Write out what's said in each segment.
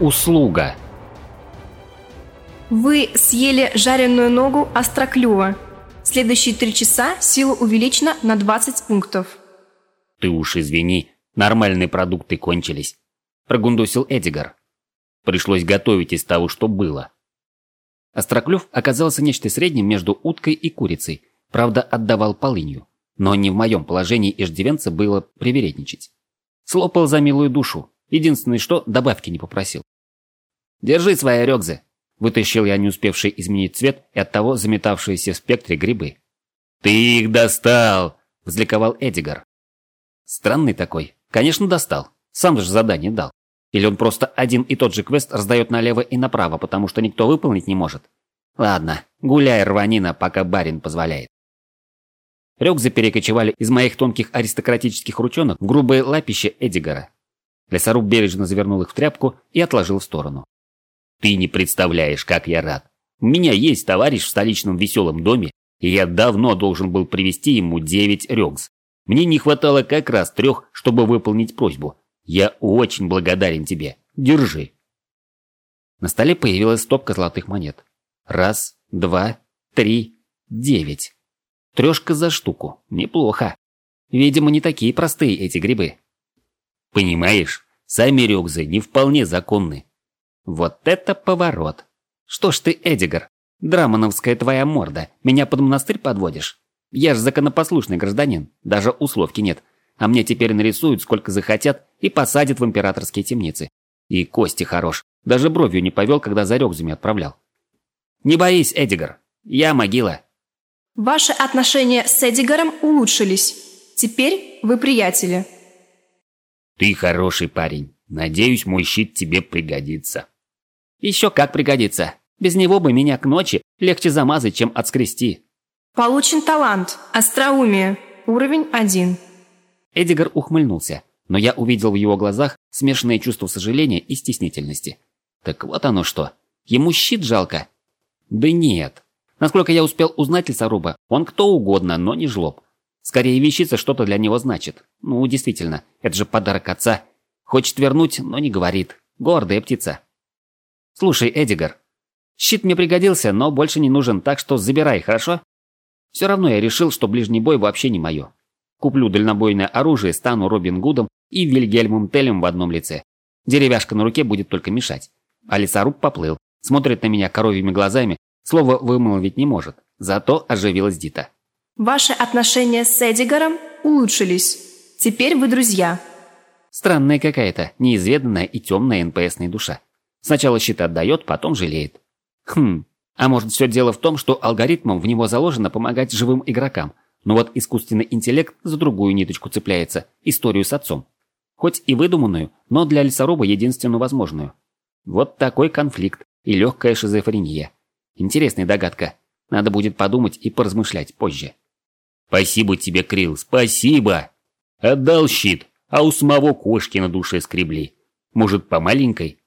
Услуга. Вы съели жареную ногу остроклюва. Следующие три часа сила увеличена на 20 пунктов. Ты уж извини, нормальные продукты кончились. Прогундосил Эдигар. Пришлось готовить из того, что было. Остроклюв оказался нечто средним между уткой и курицей, правда отдавал полынью. Но не в моем положении иждивенца было привередничать. Слопал за милую душу, единственное что, добавки не попросил. «Держи свои рёгзы!» Вытащил я не успевший изменить цвет и оттого заметавшиеся в спектре грибы. «Ты их достал!» – взликовал Эдигар. Странный такой. Конечно, достал. Сам же задание дал. Или он просто один и тот же квест раздает налево и направо, потому что никто выполнить не может. Ладно, гуляй, рванина, пока барин позволяет. Рёкзы перекочевали из моих тонких аристократических ручонок в грубое лапище Эдигара. Лесоруб бережно завернул их в тряпку и отложил в сторону. «Ты не представляешь, как я рад. У меня есть товарищ в столичном веселом доме, и я давно должен был привезти ему девять рёкз. Мне не хватало как раз трех, чтобы выполнить просьбу. Я очень благодарен тебе. Держи». На столе появилась стопка золотых монет. Раз, два, три, девять. Трешка за штуку. Неплохо. Видимо, не такие простые эти грибы. Понимаешь, сами рюкзы не вполне законны. Вот это поворот. Что ж ты, Эдигар, драмановская твоя морда, меня под монастырь подводишь? Я же законопослушный гражданин, даже условки нет. А мне теперь нарисуют, сколько захотят, и посадят в императорские темницы. И Кости хорош. Даже бровью не повел, когда за рёкзами отправлял. Не боись, Эдигар. Я могила. Ваши отношения с Эдигаром улучшились. Теперь вы приятели. Ты хороший парень. Надеюсь, мой щит тебе пригодится. Еще как пригодится. Без него бы меня к ночи легче замазать, чем отскрести. Получен талант. Остроумие. Уровень один. Эдигар ухмыльнулся, но я увидел в его глазах смешанное чувство сожаления и стеснительности. Так вот оно что. Ему щит жалко? Да нет. Насколько я успел узнать лесоруба, он кто угодно, но не жлоб. Скорее, вещица что-то для него значит. Ну, действительно, это же подарок отца. Хочет вернуть, но не говорит. Гордая птица. Слушай, Эдигар, щит мне пригодился, но больше не нужен, так что забирай, хорошо? Все равно я решил, что ближний бой вообще не мое. Куплю дальнобойное оружие, стану Робин Гудом и Вильгельмом Телем в одном лице. Деревяшка на руке будет только мешать. А лесоруб поплыл, смотрит на меня коровьими глазами, слово вымолвить не может. Зато оживилась Дита. Ваши отношения с Эдигаром улучшились. Теперь вы друзья. Странная какая-то, неизведанная и темная НПСная душа. Сначала щит отдает, потом жалеет. Хм, а может все дело в том, что алгоритмом в него заложено помогать живым игрокам – но вот искусственный интеллект за другую ниточку цепляется – историю с отцом. Хоть и выдуманную, но для лесоруба единственную возможную. Вот такой конфликт и легкая шизофрения. Интересная догадка. Надо будет подумать и поразмышлять позже. «Спасибо тебе, Крил, спасибо!» Отдал щит, а у самого кошки на душе скребли. Может, по маленькой?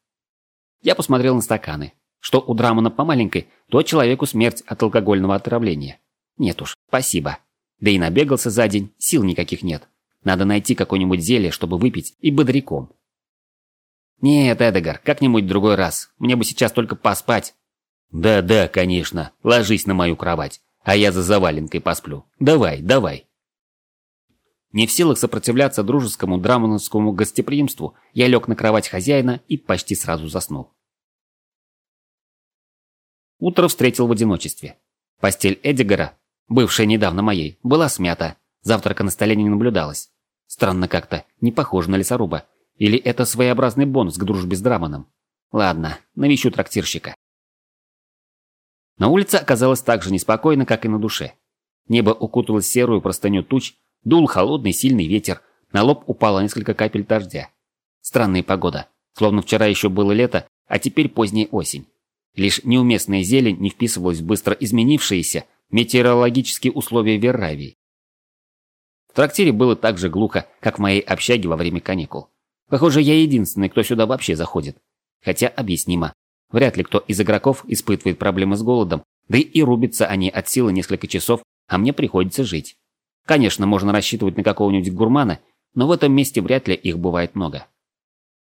Я посмотрел на стаканы. Что у Драмона по маленькой, то человеку смерть от алкогольного отравления. Нет уж, спасибо. Да и набегался за день, сил никаких нет. Надо найти какое-нибудь зелье, чтобы выпить, и бодряком. Нет, Эдегар, как-нибудь другой раз. Мне бы сейчас только поспать. Да-да, конечно. Ложись на мою кровать, а я за заваленкой посплю. Давай, давай. Не в силах сопротивляться дружескому драмоновскому гостеприимству, я лег на кровать хозяина и почти сразу заснул. Утро встретил в одиночестве. Постель Эдигара бывшая недавно моей, была смята. Завтрака на столе не наблюдалось. Странно как-то, не похоже на лесоруба. Или это своеобразный бонус к дружбе с Драмоном? Ладно, навещу трактирщика. На улице оказалось так же неспокойно, как и на душе. Небо укуталось серую простыню туч, дул холодный сильный ветер, на лоб упало несколько капель дождя. Странная погода, словно вчера еще было лето, а теперь поздняя осень. Лишь неуместная зелень не вписывалась в быстро изменившиеся, метеорологические условия Верравии. В трактире было так же глухо, как в моей общаге во время каникул. Похоже, я единственный, кто сюда вообще заходит. Хотя объяснимо. Вряд ли кто из игроков испытывает проблемы с голодом, да и рубятся они от силы несколько часов, а мне приходится жить. Конечно, можно рассчитывать на какого-нибудь гурмана, но в этом месте вряд ли их бывает много.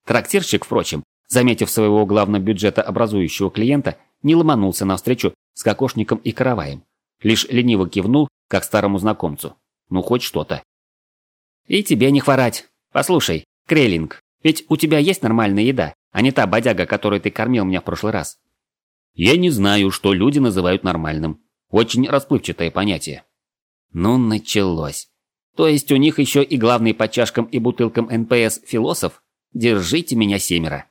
Трактирщик, впрочем, заметив своего главного бюджета образующего клиента, не ломанулся навстречу с кокошником и караваем. Лишь лениво кивнул, как старому знакомцу. Ну, хоть что-то. «И тебе не хворать. Послушай, Креллинг, ведь у тебя есть нормальная еда, а не та бодяга, которой ты кормил меня в прошлый раз». «Я не знаю, что люди называют нормальным. Очень расплывчатое понятие». Ну, началось. То есть у них еще и главный по чашкам и бутылкам НПС философ? Держите меня семеро.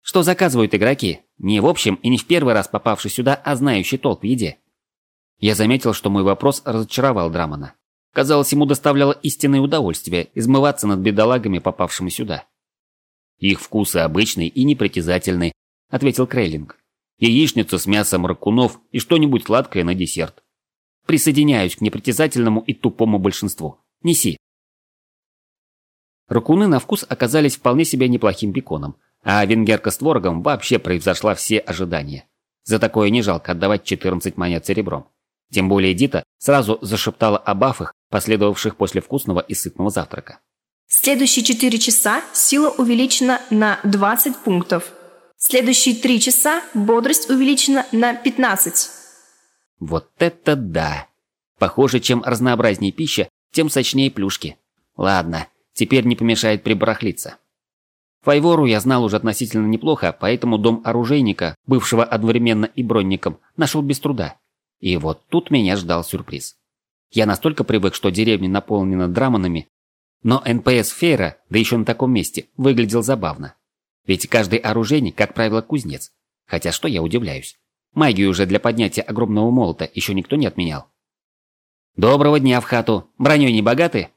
Что заказывают игроки? Не в общем и не в первый раз попавший сюда, а знающий толк в еде. Я заметил, что мой вопрос разочаровал Драмана. Казалось, ему доставляло истинное удовольствие измываться над бедолагами, попавшими сюда. «Их вкусы обычные и непритязательные», — ответил Крейлинг. «Яичницу с мясом ракунов и что-нибудь сладкое на десерт. Присоединяюсь к непритязательному и тупому большинству. Неси». Ракуны на вкус оказались вполне себе неплохим беконом, а венгерка с творогом вообще превзошла все ожидания. За такое не жалко отдавать 14 монет серебром. Тем более Дита сразу зашептала о бафах, последовавших после вкусного и сытного завтрака. Следующие 4 часа сила увеличена на 20 пунктов. Следующие 3 часа бодрость увеличена на 15. Вот это да! Похоже, чем разнообразнее пища, тем сочнее плюшки. Ладно, теперь не помешает прибарахлиться. Файвору я знал уже относительно неплохо, поэтому дом оружейника, бывшего одновременно и бронником, нашел без труда. И вот тут меня ждал сюрприз. Я настолько привык, что деревня наполнена драманами, но НПС Фейра, да еще на таком месте, выглядел забавно. Ведь каждый оружейник, как правило, кузнец. Хотя что я удивляюсь. Магию уже для поднятия огромного молота еще никто не отменял. «Доброго дня в хату! Броней не богаты?»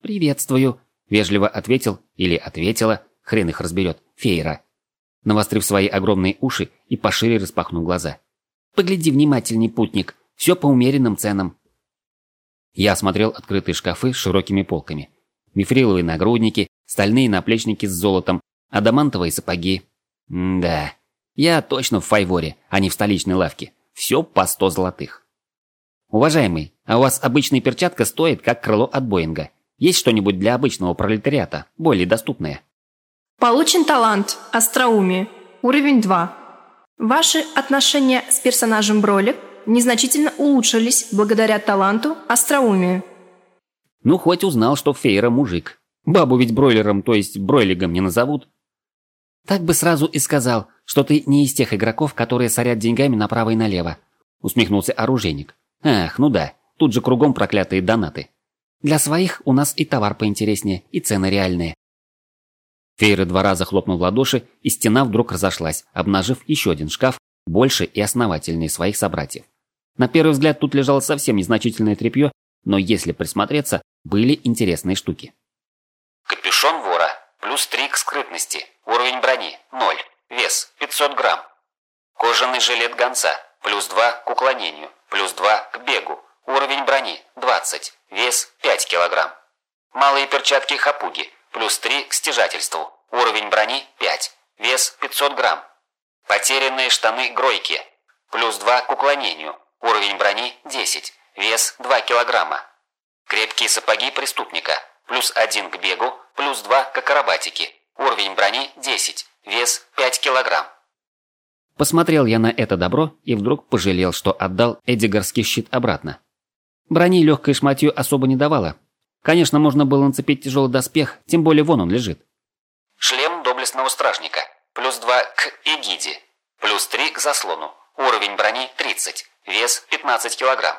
«Приветствую», – вежливо ответил или ответила, хрен их разберет, Фейра. Навострив свои огромные уши и пошире распахнув глаза. «Погляди внимательней, путник, все по умеренным ценам». Я осмотрел открытые шкафы с широкими полками. Мифриловые нагрудники, стальные наплечники с золотом, адамантовые сапоги. М да, я точно в Файворе, а не в столичной лавке. Все по сто золотых. Уважаемый, а у вас обычная перчатка стоит, как крыло от Боинга. Есть что-нибудь для обычного пролетариата, более доступное? Получен талант Остроумие. Уровень 2. Ваши отношения с персонажем Бролик незначительно улучшились благодаря таланту Остроумию. Ну, хоть узнал, что Фейра мужик. Бабу ведь бройлером, то есть бройлигом не назовут. Так бы сразу и сказал, что ты не из тех игроков, которые сорят деньгами направо и налево. Усмехнулся оружейник. Ах, ну да, тут же кругом проклятые донаты. Для своих у нас и товар поинтереснее, и цены реальные. Фейры два раза хлопнул в ладоши, и стена вдруг разошлась, обнажив еще один шкаф, больше и основательнее своих собратьев. На первый взгляд тут лежало совсем незначительное тряпье, но если присмотреться, были интересные штуки. Капюшон вора. Плюс 3 к скрытности. Уровень брони – 0. Вес – 500 грамм. Кожаный жилет гонца. Плюс 2 к уклонению. Плюс 2 к бегу. Уровень брони – 20. Вес – 5 килограмм. Малые перчатки хапуги. Плюс 3 к стяжательству. Уровень брони – 5. Вес – 500 грамм. Потерянные штаны Гройки. Плюс 2 к уклонению. Уровень брони – 10. Вес – 2 килограмма. Крепкие сапоги преступника. Плюс 1 к бегу, плюс 2 к акробатике. Уровень брони – 10. Вес – 5 килограмм. Посмотрел я на это добро и вдруг пожалел, что отдал Эдигарский щит обратно. Брони легкой шматью особо не давала. Конечно, можно было нацепить тяжелый доспех, тем более вон он лежит. Шлем доблестного стражника. Плюс 2 к эгиде. Плюс 3 к заслону. Уровень брони 30. Вес 15 килограмм.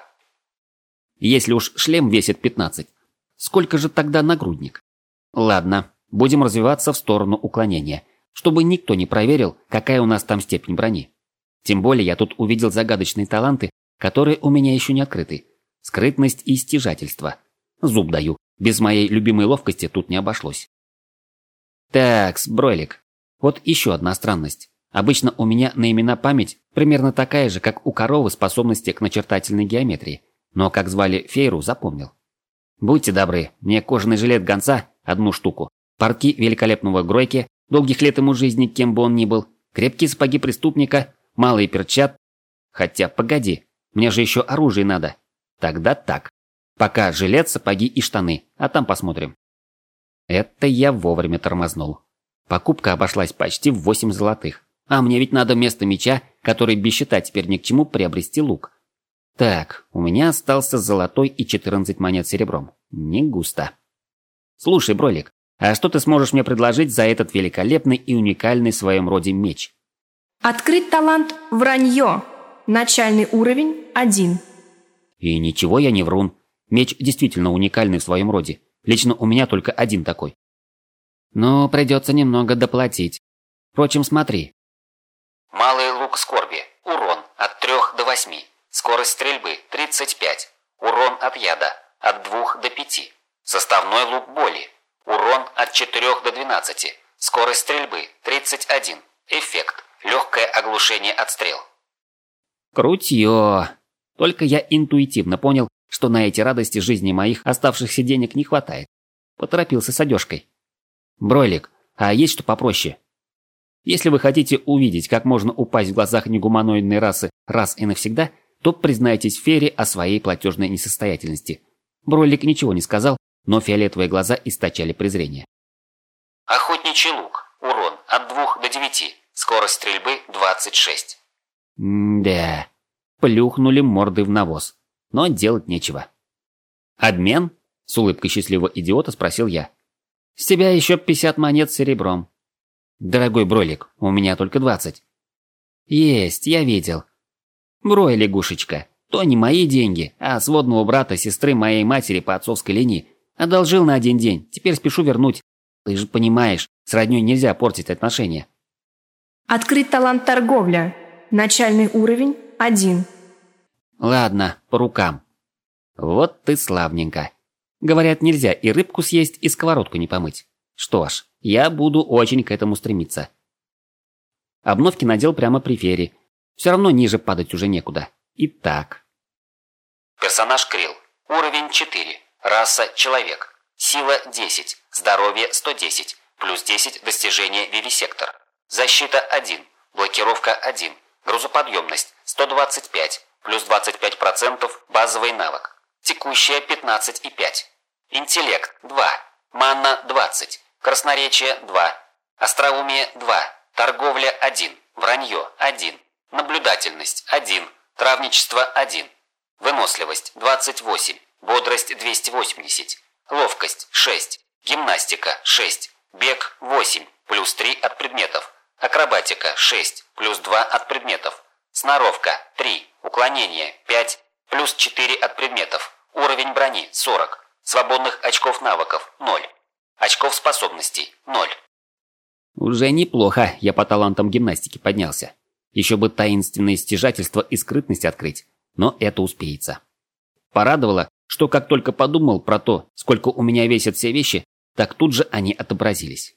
Если уж шлем весит 15, сколько же тогда нагрудник? Ладно, будем развиваться в сторону уклонения, чтобы никто не проверил, какая у нас там степень брони. Тем более я тут увидел загадочные таланты, которые у меня еще не открыты. Скрытность и стяжательство. Зуб даю, без моей любимой ловкости тут не обошлось. Так, Бройлик. Вот еще одна странность. Обычно у меня на имена память примерно такая же, как у коровы способности к начертательной геометрии – но как звали Фейру, запомнил. Будьте добры, мне кожаный жилет гонца – одну штуку, портки великолепного Гройки, долгих лет ему жизни, кем бы он ни был, крепкие сапоги преступника, малые перчат. Хотя, погоди, мне же еще оружие надо. Тогда так. Пока жилет, сапоги и штаны, а там посмотрим. Это я вовремя тормознул. Покупка обошлась почти в 8 золотых. А мне ведь надо вместо меча, который без щита теперь ни к чему, приобрести лук. Так, у меня остался золотой и 14 монет серебром. Не густо. Слушай, Бролик, а что ты сможешь мне предложить за этот великолепный и уникальный в своем роде меч? Открыть талант «Вранье». Начальный уровень – 1. И ничего я не врун. Меч действительно уникальный в своем роде. Лично у меня только один такой. Но придется немного доплатить. Впрочем, смотри. Малый лук скорби. Урон от 3 до 8. Скорость стрельбы 35. Урон от яда от 2 до 5. Составной лук боли. Урон от 4 до 12. Скорость стрельбы 31. Эффект. Легкое оглушение от стрел. Крутье. Только я интуитивно понял, что на эти радости жизни моих оставшихся денег не хватает. Поторопился с одежкой. Бройлик, а есть что попроще? Если вы хотите увидеть, как можно упасть в глазах негуманоидной расы раз и навсегда, то признайтесь Фере о своей платежной несостоятельности. Бройлик ничего не сказал, но фиолетовые глаза источали презрение. Охотничий лук. Урон от 2 до 9. Скорость стрельбы 26. М-да. Плюхнули морды в навоз. Но делать нечего. «Обмен?» – с улыбкой счастливого идиота спросил я. «С тебя еще 50 монет серебром». «Дорогой Бройлик, у меня только 20». «Есть, я видел». «Брой, лягушечка, то не мои деньги, а сводного брата сестры моей матери по отцовской линии. Одолжил на один день, теперь спешу вернуть. Ты же понимаешь, с роднёй нельзя портить отношения». Открыть талант торговля. Начальный уровень – 1. Ладно, по рукам. Вот ты славненько. Говорят, нельзя и рыбку съесть, и сковородку не помыть. Что ж, я буду очень к этому стремиться. Обновки надел прямо при фере. Все равно ниже падать уже некуда. Итак. Персонаж Крил. Уровень 4. Раса – человек. Сила – 10. Здоровье – 110. Плюс 10 достижения Вивисектор. Защита 1. Блокировка 1. Грузоподъемность 125. Плюс 25% базовый навык. Текущая 15,5. Интеллект 2. Манна 20. Красноречие 2. Остроумие 2. Торговля 1. Вранье 1. Наблюдательность 1. Травничество 1. Выносливость 28. Бодрость 280. Ловкость 6. Гимнастика 6. Бег 8. Плюс 3 от предметов. Акробатика 6, плюс 2 от предметов. Сноровка 3, уклонение 5, плюс 4 от предметов. Уровень брони 40. Свободных очков навыков 0. Очков способностей 0. Уже неплохо я по талантам гимнастики поднялся. Еще бы таинственное стяжательство и скрытность открыть, но это успеется. Порадовало, что как только подумал про то, сколько у меня весят все вещи, так тут же они отобразились.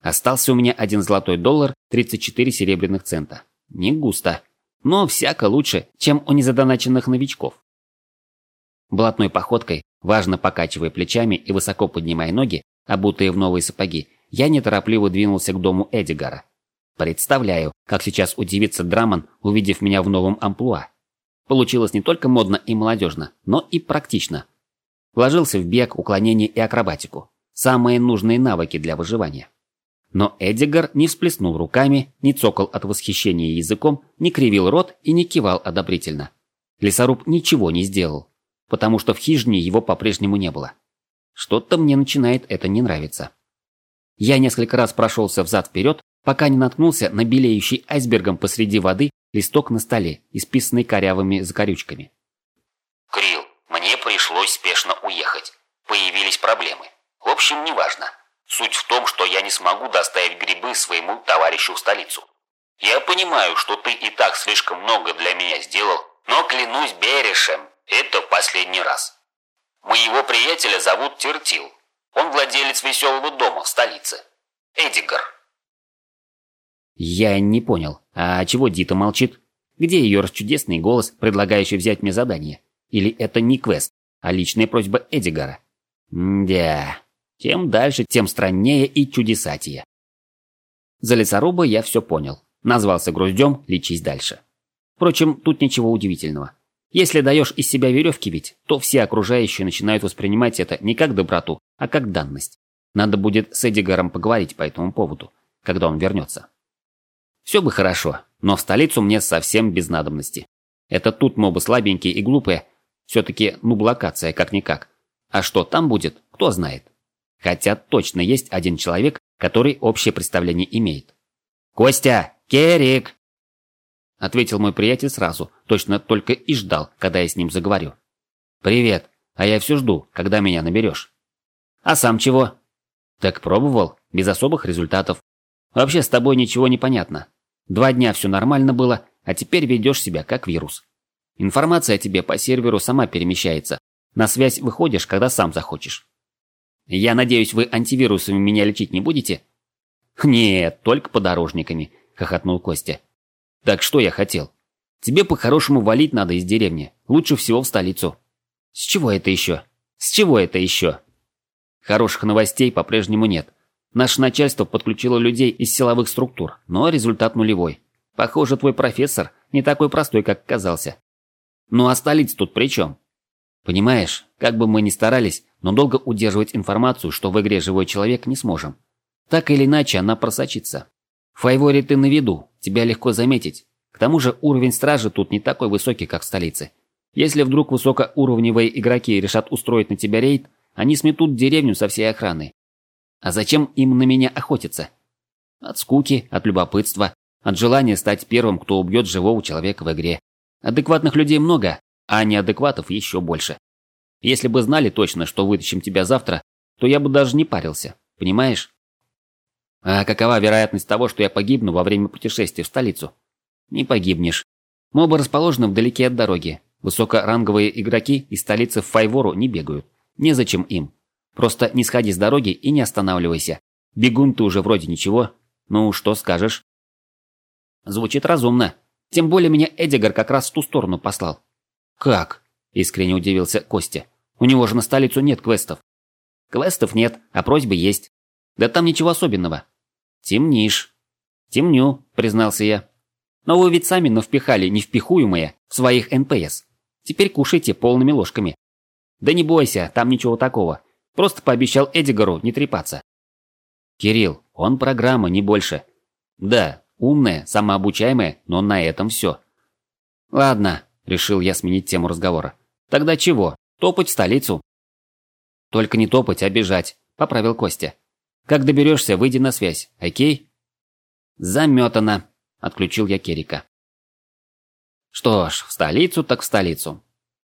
Остался у меня один золотой доллар, 34 серебряных цента. Не густо, но всяко лучше, чем у незадоначенных новичков. Блатной походкой, важно покачивая плечами и высоко поднимая ноги, обутые в новые сапоги, я неторопливо двинулся к дому Эдигара. Представляю, как сейчас удивится Драмон, увидев меня в новом амплуа. Получилось не только модно и молодежно, но и практично. Вложился в бег, уклонение и акробатику. Самые нужные навыки для выживания. Но Эдигар не всплеснул руками, не цокал от восхищения языком, не кривил рот и не кивал одобрительно. Лесоруб ничего не сделал, потому что в хижине его по-прежнему не было. Что-то мне начинает это не нравиться. Я несколько раз прошелся взад-вперед, пока не наткнулся на белеющий айсбергом посреди воды листок на столе, исписанный корявыми закорючками. Крил, мне пришлось спешно уехать. Появились проблемы. В общем, неважно. Суть в том, что я не смогу доставить грибы своему товарищу в столицу. Я понимаю, что ты и так слишком много для меня сделал, но клянусь Берешем, это последний раз. Моего приятеля зовут Тертил. Он владелец веселого дома в столице. Эдигар. Я не понял, а чего Дита молчит? Где ее расчудесный голос, предлагающий взять мне задание? Или это не квест, а личная просьба Эдигара? Мдя. Тем дальше, тем страннее и чудесатее. За лесоруба я все понял. Назвался груздем, лечись дальше. Впрочем, тут ничего удивительного. Если даешь из себя веревки бить, то все окружающие начинают воспринимать это не как доброту, а как данность. Надо будет с Эдигаром поговорить по этому поводу, когда он вернется. Все бы хорошо, но в столицу мне совсем без надобности. Это тут мобы слабенькие и глупые. Все-таки нублокация как-никак. А что там будет, кто знает. Хотя точно есть один человек, который общее представление имеет. «Костя! Керик!» Ответил мой приятель сразу, точно только и ждал, когда я с ним заговорю. «Привет, а я все жду, когда меня наберешь». «А сам чего?» «Так пробовал, без особых результатов. Вообще с тобой ничего не понятно. Два дня все нормально было, а теперь ведешь себя как вирус. Информация о тебе по серверу сама перемещается. На связь выходишь, когда сам захочешь. Я надеюсь, вы антивирусами меня лечить не будете? Нет, только подорожниками, хохотнул Костя. Так что я хотел? Тебе по-хорошему валить надо из деревни. Лучше всего в столицу. С чего это еще? С чего это еще? Хороших новостей по-прежнему нет. Наше начальство подключило людей из силовых структур, но результат нулевой. Похоже, твой профессор не такой простой, как казался. Ну а столица тут при чем? Понимаешь, как бы мы ни старались, но долго удерживать информацию, что в игре живой человек, не сможем. Так или иначе, она просочится. В ты на виду, тебя легко заметить. К тому же уровень стражи тут не такой высокий, как в столице. Если вдруг высокоуровневые игроки решат устроить на тебя рейд, они сметут деревню со всей охраной. А зачем им на меня охотиться? От скуки, от любопытства, от желания стать первым, кто убьет живого человека в игре. Адекватных людей много, а неадекватов еще больше. Если бы знали точно, что вытащим тебя завтра, то я бы даже не парился, понимаешь? А какова вероятность того, что я погибну во время путешествия в столицу? Не погибнешь. Мобы расположены вдалеке от дороги. Высокоранговые игроки из столицы в Файвору не бегают. Незачем им. Просто не сходи с дороги и не останавливайся. Бегун ты уже вроде ничего. Ну, что скажешь? Звучит разумно. Тем более меня Эдигар как раз в ту сторону послал. Как? Искренне удивился Костя. У него же на столицу нет квестов. Квестов нет, а просьбы есть. Да там ничего особенного. Темнишь. Темню, признался я. Но вы ведь сами навпихали невпихуемое в своих НПС. Теперь кушайте полными ложками. Да не бойся, там ничего такого. Просто пообещал Эдигару не трепаться. Кирилл, он программа, не больше. Да, умная, самообучаемая, но на этом все. Ладно, решил я сменить тему разговора. Тогда чего? Топать в столицу? Только не топать, а бежать, поправил Костя. Как доберешься, выйди на связь, окей? Заметано, отключил я Керика. Что ж, в столицу так в столицу.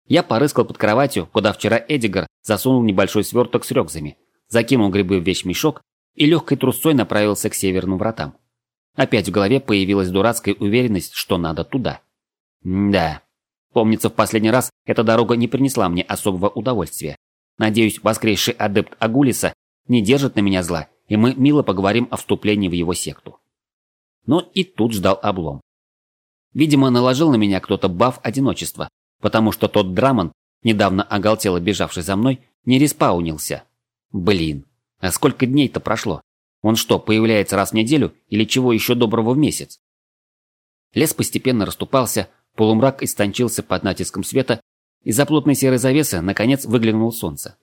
Я порыскал под кроватью, куда вчера Эдигар засунул небольшой сверток с рюкзами, закинул грибы в вещмешок и легкой трусцой направился к северным вратам. Опять в голове появилась дурацкая уверенность, что надо туда. М да. Помнится, в последний раз эта дорога не принесла мне особого удовольствия. Надеюсь, воскресший адепт Агулиса не держит на меня зла, и мы мило поговорим о вступлении в его секту. Но и тут ждал облом. Видимо, наложил на меня кто-то баф одиночества, потому что тот Драмон, недавно оголтело бежавший за мной, не респаунился. Блин, а сколько дней-то прошло? Он что, появляется раз в неделю или чего еще доброго в месяц? Лес постепенно расступался, полумрак истончился под натиском света, и за плотной серой завесы наконец выглянуло солнце.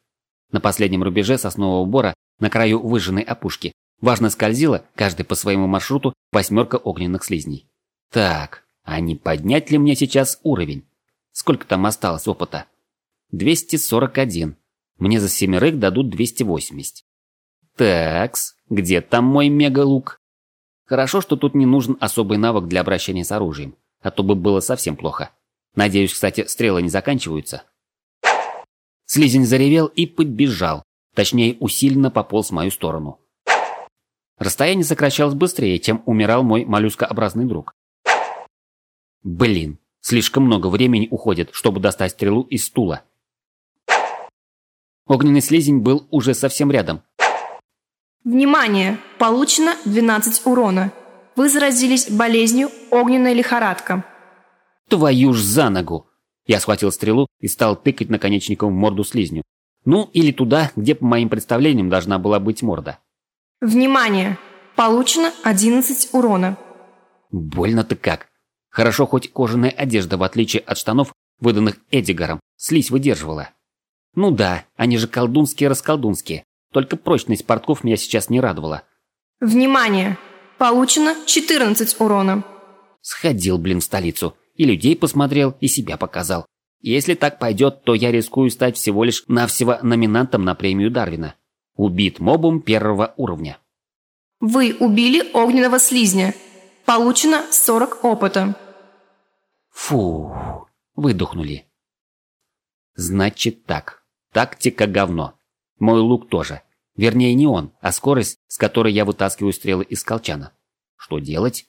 На последнем рубеже соснового бора, на краю выжженной опушки, важно скользила, каждый по своему маршруту, восьмерка огненных слизней. Так, а не поднять ли мне сейчас уровень? Сколько там осталось опыта? 241. Мне за семерых дадут 280. Такс, где там мой мегалук? Хорошо, что тут не нужен особый навык для обращения с оружием, а то бы было совсем плохо. Надеюсь, кстати, стрелы не заканчиваются. Слизень заревел и подбежал, точнее усиленно пополз в мою сторону. Расстояние сокращалось быстрее, чем умирал мой моллюскообразный друг. Блин, Слишком много времени уходит, чтобы достать стрелу из стула. Огненный слизень был уже совсем рядом. Внимание! Получено 12 урона. Вы заразились болезнью огненная лихорадка. Твою ж за ногу! Я схватил стрелу и стал тыкать наконечником в морду слизню. Ну, или туда, где, по моим представлениям, должна была быть морда. Внимание! Получено 11 урона. Больно-то как. Хорошо, хоть кожаная одежда, в отличие от штанов, выданных Эдигаром, слизь выдерживала. Ну да, они же колдунские-расколдунские. Только прочность портков меня сейчас не радовала. Внимание! Получено 14 урона. Сходил, блин, в столицу. И людей посмотрел, и себя показал. Если так пойдет, то я рискую стать всего лишь навсего номинантом на премию Дарвина. Убит мобом первого уровня. Вы убили огненного слизня. Получено 40 опыта. Фу, выдохнули. Значит так. Тактика говно. Мой лук тоже. Вернее, не он, а скорость, с которой я вытаскиваю стрелы из колчана. Что делать?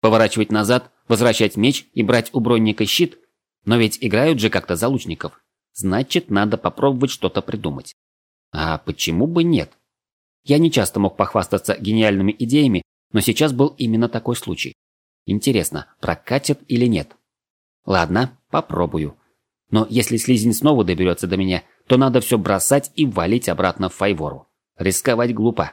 Поворачивать назад, возвращать меч и брать у бронника щит? Но ведь играют же как-то за лучников. Значит, надо попробовать что-то придумать. А почему бы нет? Я не часто мог похвастаться гениальными идеями, но сейчас был именно такой случай. Интересно, прокатит или нет? Ладно, попробую. Но если слизень снова доберется до меня, то надо все бросать и валить обратно в Файвору. Рисковать глупо.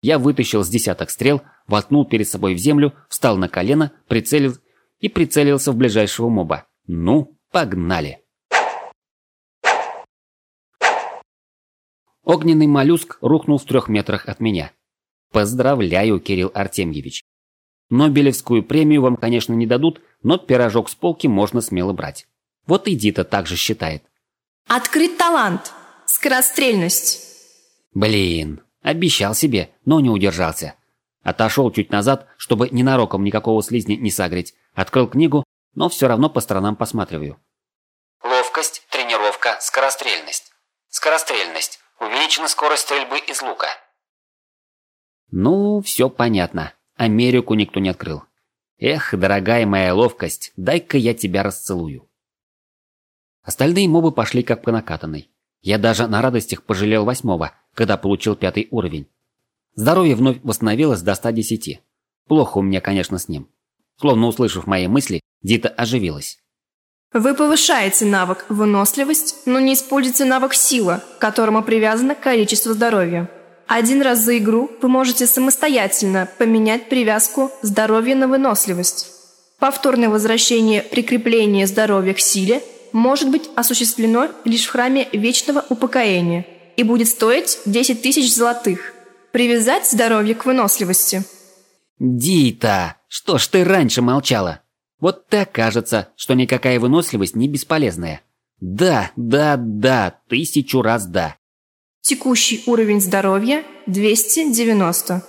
Я вытащил с десяток стрел, воткнул перед собой в землю, встал на колено, прицелил и прицелился в ближайшего моба. Ну, погнали. Огненный моллюск рухнул в трех метрах от меня. Поздравляю, Кирилл Артемьевич. Нобелевскую премию вам, конечно, не дадут, но пирожок с полки можно смело брать. Вот и Дита также считает. Открыт талант. Скорострельность. Блин, обещал себе, но не удержался. Отошел чуть назад, чтобы ненароком никакого слизни не сагрить. Открыл книгу, но все равно по сторонам посматриваю. Ловкость, тренировка, скорострельность. Скорострельность. Увеличена скорость стрельбы из лука. Ну, все понятно. Америку никто не открыл. Эх, дорогая моя ловкость, дай-ка я тебя расцелую. Остальные мобы пошли как по накатанной. Я даже на радостях пожалел восьмого, когда получил пятый уровень. Здоровье вновь восстановилось до 110. Плохо у меня, конечно, с ним. Словно услышав мои мысли, Дита оживилась. Вы повышаете навык выносливость, но не используете навык сила, к которому привязано количество здоровья. Один раз за игру вы можете самостоятельно поменять привязку здоровья на выносливость. Повторное возвращение прикрепления здоровья к силе может быть осуществлено лишь в храме Вечного Упокоения и будет стоить 10 тысяч золотых. Привязать здоровье к выносливости. Дита, что ж ты раньше молчала? Вот так кажется, что никакая выносливость не бесполезная. Да, да, да, тысячу раз да. Текущий уровень здоровья 290.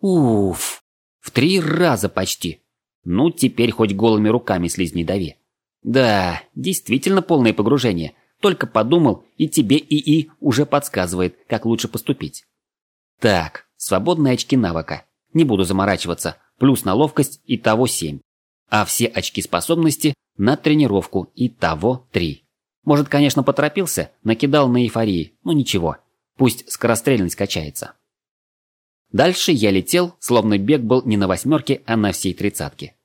Уф, в три раза почти. Ну, теперь хоть голыми руками слизни дави. Да, действительно полное погружение. Только подумал, и тебе ИИ уже подсказывает, как лучше поступить. Так, свободные очки навыка. Не буду заморачиваться. Плюс на ловкость и того 7. А все очки способности на тренировку и того 3. Может, конечно, поторопился, накидал на эйфории, но ничего. Пусть скорострельность качается. Дальше я летел, словно бег был не на восьмерке, а на всей тридцатке.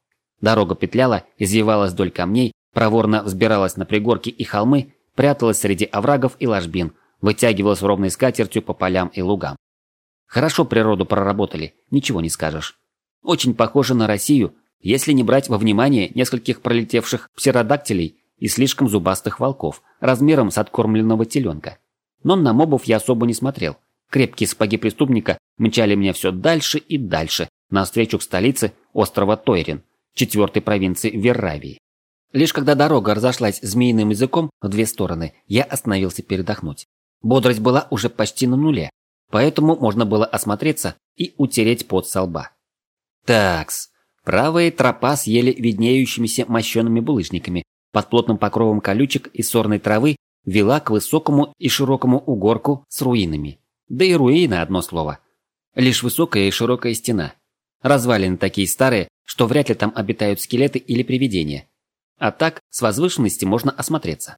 Дорога петляла, извивалась вдоль камней, проворно взбиралась на пригорки и холмы, пряталась среди оврагов и ложбин, вытягивалась ровной скатертью по полям и лугам. Хорошо природу проработали, ничего не скажешь. Очень похоже на Россию, если не брать во внимание нескольких пролетевших птеродактилей и слишком зубастых волков, размером с откормленного теленка. Но на мобов я особо не смотрел. Крепкие сапоги преступника мчали меня все дальше и дальше, навстречу к столице острова Тойрин, четвертой провинции Верравии. Лишь когда дорога разошлась змеиным языком в две стороны, я остановился передохнуть. Бодрость была уже почти на нуле, поэтому можно было осмотреться и утереть пот со лба. Такс. Правая тропа с еле виднеющимися мощеными булыжниками под плотным покровом колючек и сорной травы вела к высокому и широкому угорку с руинами. Да и руины одно слово. Лишь высокая и широкая стена. Развалины такие старые, что вряд ли там обитают скелеты или привидения. А так, с возвышенности можно осмотреться.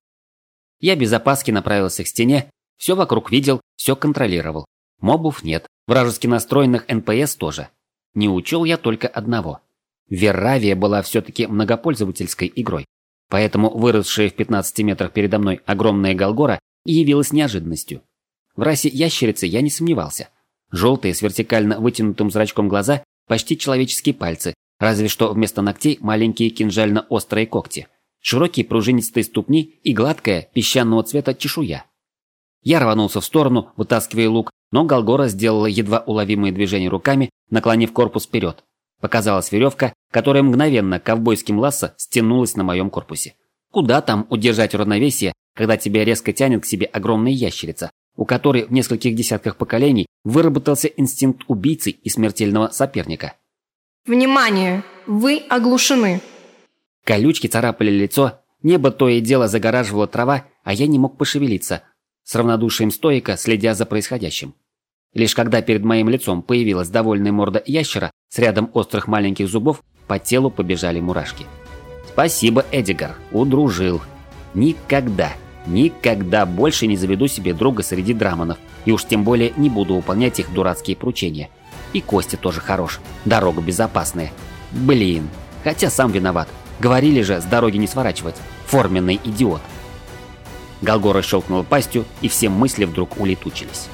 Я без опаски направился к стене, все вокруг видел, все контролировал. Мобов нет, вражески настроенных НПС тоже. Не учел я только одного. Верравия была все-таки многопользовательской игрой. Поэтому выросшая в 15 метрах передо мной огромная Голгора явилась неожиданностью. В расе ящерицы я не сомневался. Желтые с вертикально вытянутым зрачком глаза, почти человеческие пальцы, Разве что вместо ногтей маленькие кинжально-острые когти, широкие пружинистые ступни и гладкая песчаного цвета чешуя. Я рванулся в сторону, вытаскивая лук, но Голгора сделала едва уловимые движения руками, наклонив корпус вперед. Показалась веревка, которая мгновенно ковбойским лассо стянулась на моем корпусе. Куда там удержать равновесие, когда тебя резко тянет к себе огромная ящерица, у которой в нескольких десятках поколений выработался инстинкт убийцы и смертельного соперника? Внимание! Вы оглушены. Колючки царапали лицо, небо то и дело загораживало трава, а я не мог пошевелиться, с равнодушием стоика, следя за происходящим. Лишь когда перед моим лицом появилась довольная морда ящера с рядом острых маленьких зубов, по телу побежали мурашки. Спасибо, Эдигар, удружил. Никогда, никогда больше не заведу себе друга среди драмонов, и уж тем более не буду выполнять их дурацкие поручения. И Костя тоже хорош, дорога безопасная. Блин, хотя сам виноват. Говорили же, с дороги не сворачивать. Форменный идиот. Голгора щелкнула пастью, и все мысли вдруг улетучились.